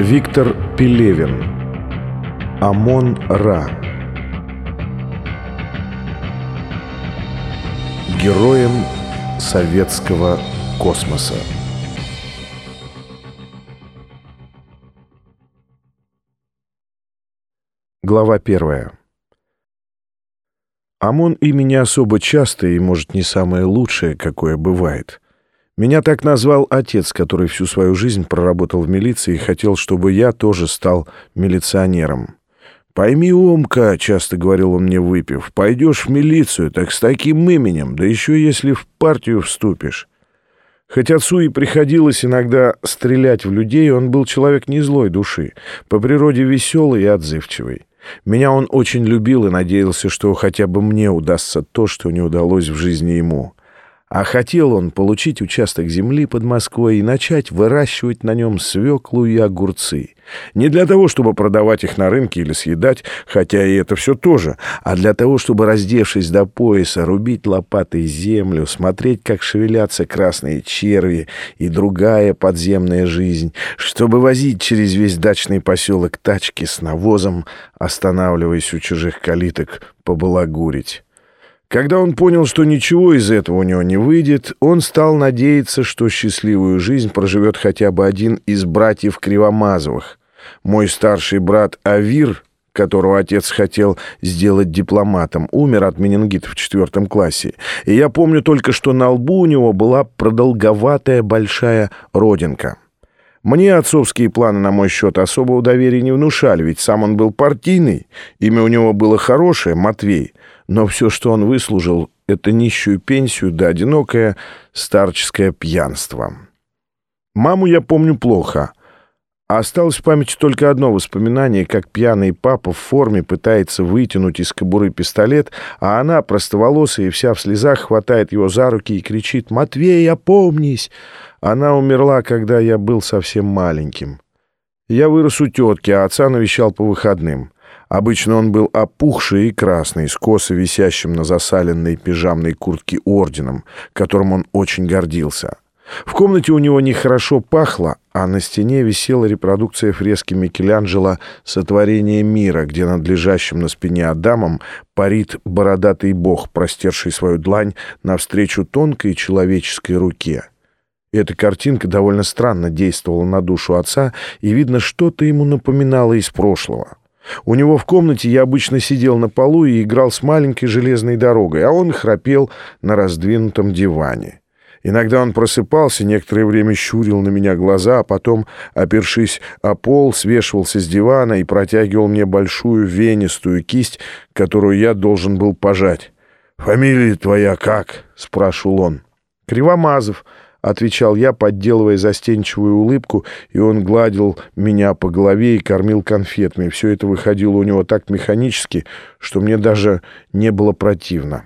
Виктор Пелевин. Амон-Ра Героем советского космоса. Глава первая. ОМОН имя не особо частое и, может, не самое лучшее, какое бывает. Меня так назвал отец, который всю свою жизнь проработал в милиции и хотел, чтобы я тоже стал милиционером. «Пойми, Умка», — часто говорил он мне, выпив, — «пойдешь в милицию, так с таким именем, да еще если в партию вступишь». Хоть отцу и приходилось иногда стрелять в людей, он был человек не злой души, по природе веселый и отзывчивый. Меня он очень любил и надеялся, что хотя бы мне удастся то, что не удалось в жизни ему. А хотел он получить участок земли под Москвой и начать выращивать на нем свеклу и огурцы. Не для того, чтобы продавать их на рынке или съедать, хотя и это все тоже, а для того, чтобы, раздевшись до пояса, рубить лопатой землю, смотреть, как шевелятся красные черви и другая подземная жизнь, чтобы возить через весь дачный поселок тачки с навозом, останавливаясь у чужих калиток, побалагурить. Когда он понял, что ничего из этого у него не выйдет, он стал надеяться, что счастливую жизнь проживет хотя бы один из братьев Кривомазовых. Мой старший брат Авир, которого отец хотел сделать дипломатом, умер от менингита в четвертом классе. И я помню только, что на лбу у него была продолговатая большая родинка. Мне отцовские планы на мой счет особого доверия не внушали, ведь сам он был партийный, имя у него было хорошее — Матвей — но все, что он выслужил, — это нищую пенсию да одинокое старческое пьянство. Маму я помню плохо. Осталось в памяти только одно воспоминание, как пьяный папа в форме пытается вытянуть из кобуры пистолет, а она, простоволосая и вся в слезах, хватает его за руки и кричит «Матвей, опомнись!» Она умерла, когда я был совсем маленьким. Я вырос у тетки, а отца навещал по выходным. Обычно он был опухший и красный, с косо висящим на засаленной пижамной куртке орденом, которым он очень гордился. В комнате у него нехорошо пахло, а на стене висела репродукция фрески Микеланджело «Сотворение мира», где над лежащим на спине Адамом парит бородатый бог, простерший свою длань навстречу тонкой человеческой руке. Эта картинка довольно странно действовала на душу отца, и, видно, что-то ему напоминало из прошлого. У него в комнате я обычно сидел на полу и играл с маленькой железной дорогой, а он храпел на раздвинутом диване. Иногда он просыпался, некоторое время щурил на меня глаза, а потом, опершись о пол, свешивался с дивана и протягивал мне большую венистую кисть, которую я должен был пожать. «Фамилия твоя как?» — спрашивал он. «Кривомазов», — отвечал я, подделывая застенчивую улыбку, и он гладил меня по голове и кормил конфетами. Все это выходило у него так механически, что мне даже не было противно.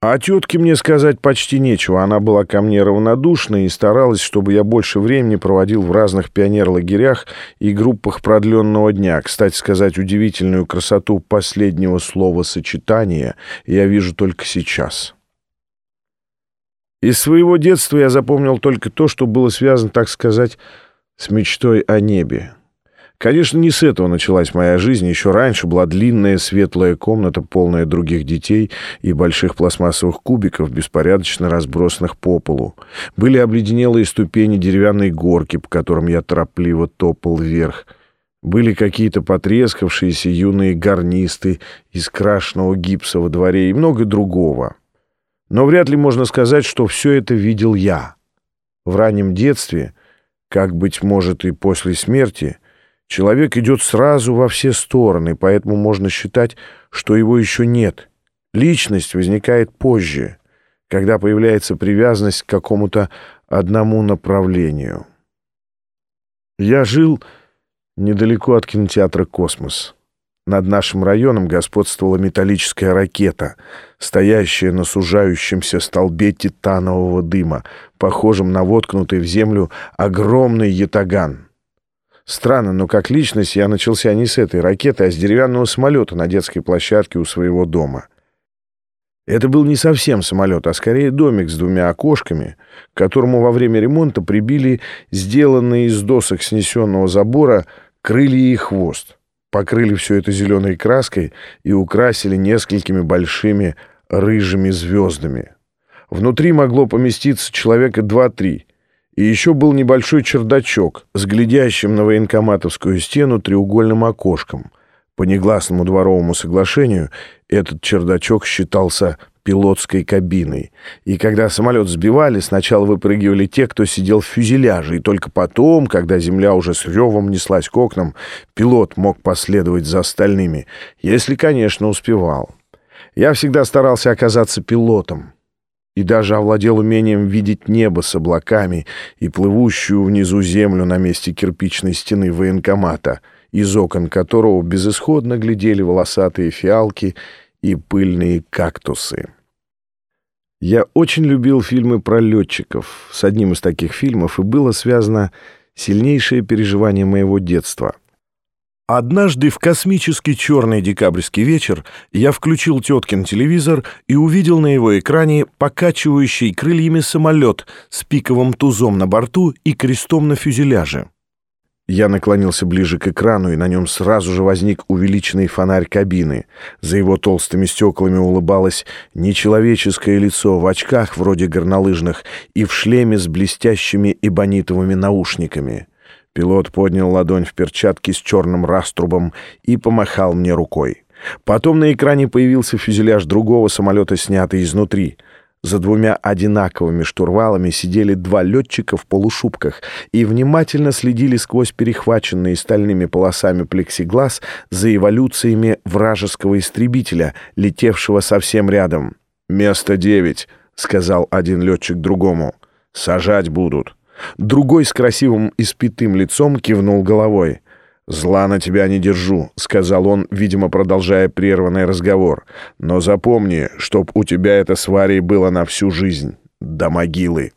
А тетке мне сказать почти нечего. Она была ко мне равнодушна и старалась, чтобы я больше времени проводил в разных пионерлагерях и группах продленного дня. Кстати сказать, удивительную красоту последнего слова сочетания я вижу только сейчас. Из своего детства я запомнил только то, что было связано, так сказать, с мечтой о небе. Конечно, не с этого началась моя жизнь. Еще раньше была длинная светлая комната, полная других детей и больших пластмассовых кубиков, беспорядочно разбросанных по полу. Были обледенелые ступени деревянной горки, по которым я торопливо топал вверх. Были какие-то потрескавшиеся юные гарнисты из крашеного гипса во дворе и много другого. Но вряд ли можно сказать, что все это видел я. В раннем детстве, как, быть может, и после смерти, человек идет сразу во все стороны, поэтому можно считать, что его еще нет. Личность возникает позже, когда появляется привязанность к какому-то одному направлению. Я жил недалеко от кинотеатра «Космос». Над нашим районом господствовала металлическая ракета, стоящая на сужающемся столбе титанового дыма, похожем на воткнутый в землю огромный ятаган. Странно, но как личность я начался не с этой ракеты, а с деревянного самолета на детской площадке у своего дома. Это был не совсем самолет, а скорее домик с двумя окошками, к которому во время ремонта прибили сделанные из досок снесенного забора крылья и хвост. Покрыли все это зеленой краской и украсили несколькими большими рыжими звездами. Внутри могло поместиться человека два-три. И еще был небольшой чердачок с глядящим на военкоматовскую стену треугольным окошком. По негласному дворовому соглашению этот чердачок считался пилотской кабиной. И когда самолет сбивали, сначала выпрыгивали те, кто сидел в фюзеляже, и только потом, когда земля уже с ревом неслась к окнам, пилот мог последовать за остальными, если, конечно, успевал. Я всегда старался оказаться пилотом и даже овладел умением видеть небо с облаками и плывущую внизу землю на месте кирпичной стены военкомата, из окон которого безысходно глядели волосатые фиалки и пыльные кактусы. Я очень любил фильмы про летчиков. С одним из таких фильмов и было связано сильнейшее переживание моего детства — Однажды в космический черный декабрьский вечер я включил теткин телевизор и увидел на его экране покачивающий крыльями самолет с пиковым тузом на борту и крестом на фюзеляже. Я наклонился ближе к экрану, и на нем сразу же возник увеличенный фонарь кабины. За его толстыми стеклами улыбалось нечеловеческое лицо в очках вроде горнолыжных и в шлеме с блестящими эбонитовыми наушниками. Пилот поднял ладонь в перчатке с черным раструбом и помахал мне рукой. Потом на экране появился фюзеляж другого самолета, снятый изнутри. За двумя одинаковыми штурвалами сидели два летчика в полушубках и внимательно следили сквозь перехваченные стальными полосами плексиглаз за эволюциями вражеского истребителя, летевшего совсем рядом. «Место девять», — сказал один летчик другому. «Сажать будут». Другой с красивым испитым лицом кивнул головой. «Зла на тебя не держу», — сказал он, видимо, продолжая прерванный разговор. «Но запомни, чтоб у тебя это с Варей было на всю жизнь. До могилы».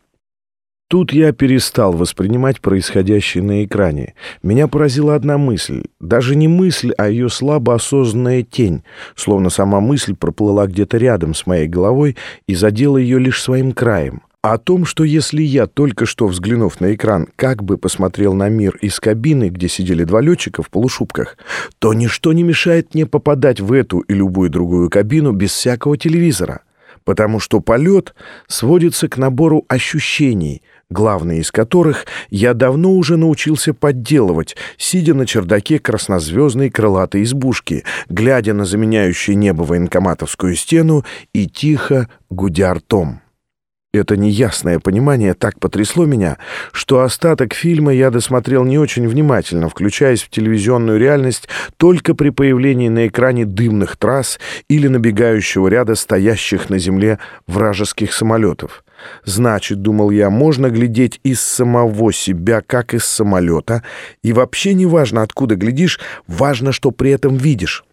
Тут я перестал воспринимать происходящее на экране. Меня поразила одна мысль. Даже не мысль, а ее слабо осознанная тень. Словно сама мысль проплыла где-то рядом с моей головой и задела ее лишь своим краем. О том, что если я, только что взглянув на экран, как бы посмотрел на мир из кабины, где сидели два летчика в полушубках, то ничто не мешает мне попадать в эту и любую другую кабину без всякого телевизора, потому что полет сводится к набору ощущений, главные из которых я давно уже научился подделывать, сидя на чердаке краснозвездной крылатой избушки, глядя на заменяющее небо военкоматовскую стену и тихо гудя ртом. Это неясное понимание так потрясло меня, что остаток фильма я досмотрел не очень внимательно, включаясь в телевизионную реальность только при появлении на экране дымных трасс или набегающего ряда стоящих на земле вражеских самолетов. Значит, думал я, можно глядеть из самого себя, как из самолета, и вообще не важно, откуда глядишь, важно, что при этом видишь.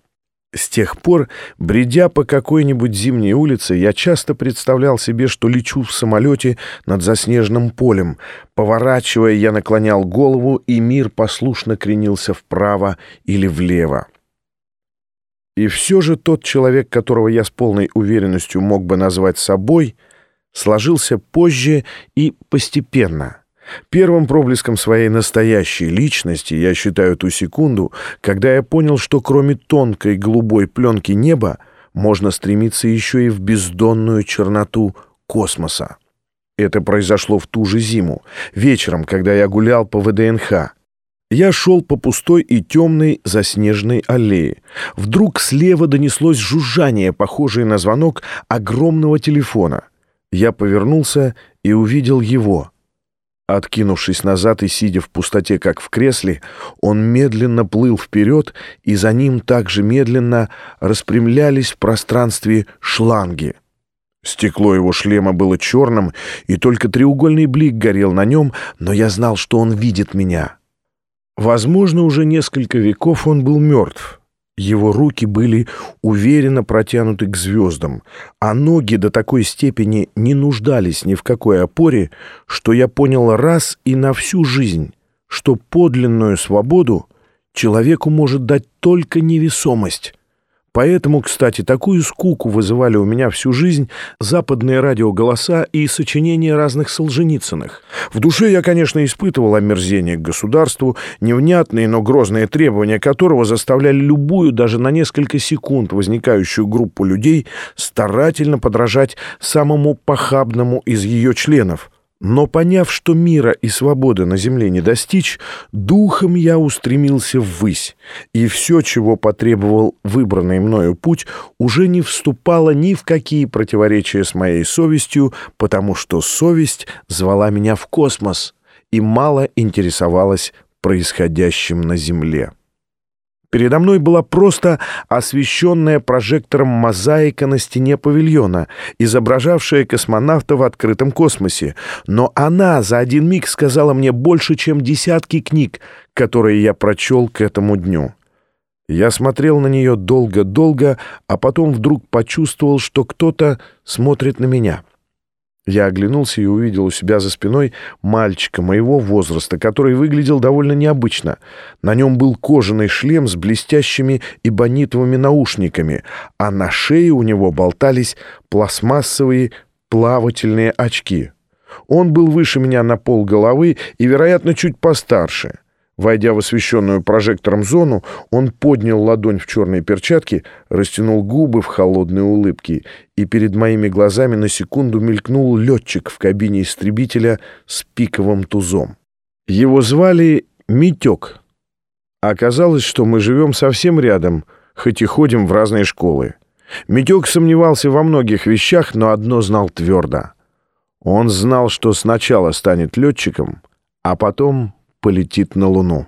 С тех пор, бредя по какой-нибудь зимней улице, я часто представлял себе, что лечу в самолете над заснеженным полем. Поворачивая, я наклонял голову, и мир послушно кренился вправо или влево. И все же тот человек, которого я с полной уверенностью мог бы назвать собой, сложился позже и постепенно — Первым проблеском своей настоящей личности я считаю ту секунду, когда я понял, что кроме тонкой голубой пленки неба можно стремиться еще и в бездонную черноту космоса. Это произошло в ту же зиму, вечером, когда я гулял по ВДНХ. Я шел по пустой и темной заснеженной аллее. Вдруг слева донеслось жужжание, похожее на звонок огромного телефона. Я повернулся и увидел его — Откинувшись назад и сидя в пустоте, как в кресле, он медленно плыл вперед, и за ним также медленно распрямлялись в пространстве шланги. Стекло его шлема было черным, и только треугольный блик горел на нем, но я знал, что он видит меня. Возможно, уже несколько веков он был мертв. Его руки были уверенно протянуты к звездам, а ноги до такой степени не нуждались ни в какой опоре, что я понял раз и на всю жизнь, что подлинную свободу человеку может дать только невесомость, Поэтому, кстати, такую скуку вызывали у меня всю жизнь западные радиоголоса и сочинения разных Солженицыных. В душе я, конечно, испытывал омерзение к государству, невнятные, но грозные требования которого заставляли любую, даже на несколько секунд возникающую группу людей старательно подражать самому похабному из ее членов — но поняв, что мира и свободы на земле не достичь, духом я устремился ввысь, и все, чего потребовал выбранный мною путь, уже не вступало ни в какие противоречия с моей совестью, потому что совесть звала меня в космос и мало интересовалась происходящим на земле. Передо мной была просто освещенная прожектором мозаика на стене павильона, изображавшая космонавта в открытом космосе. Но она за один миг сказала мне больше, чем десятки книг, которые я прочел к этому дню. Я смотрел на нее долго-долго, а потом вдруг почувствовал, что кто-то смотрит на меня. Я оглянулся и увидел у себя за спиной мальчика моего возраста, который выглядел довольно необычно. На нем был кожаный шлем с блестящими эбонитовыми наушниками, а на шее у него болтались пластмассовые плавательные очки. Он был выше меня на пол головы и, вероятно, чуть постарше. Войдя в освещенную прожектором зону, он поднял ладонь в черной перчатке, растянул губы в холодные улыбки, и перед моими глазами на секунду мелькнул летчик в кабине истребителя с пиковым тузом. Его звали Митек. Оказалось, что мы живем совсем рядом, хоть и ходим в разные школы. Митек сомневался во многих вещах, но одно знал твердо. Он знал, что сначала станет летчиком, а потом полетит на Луну.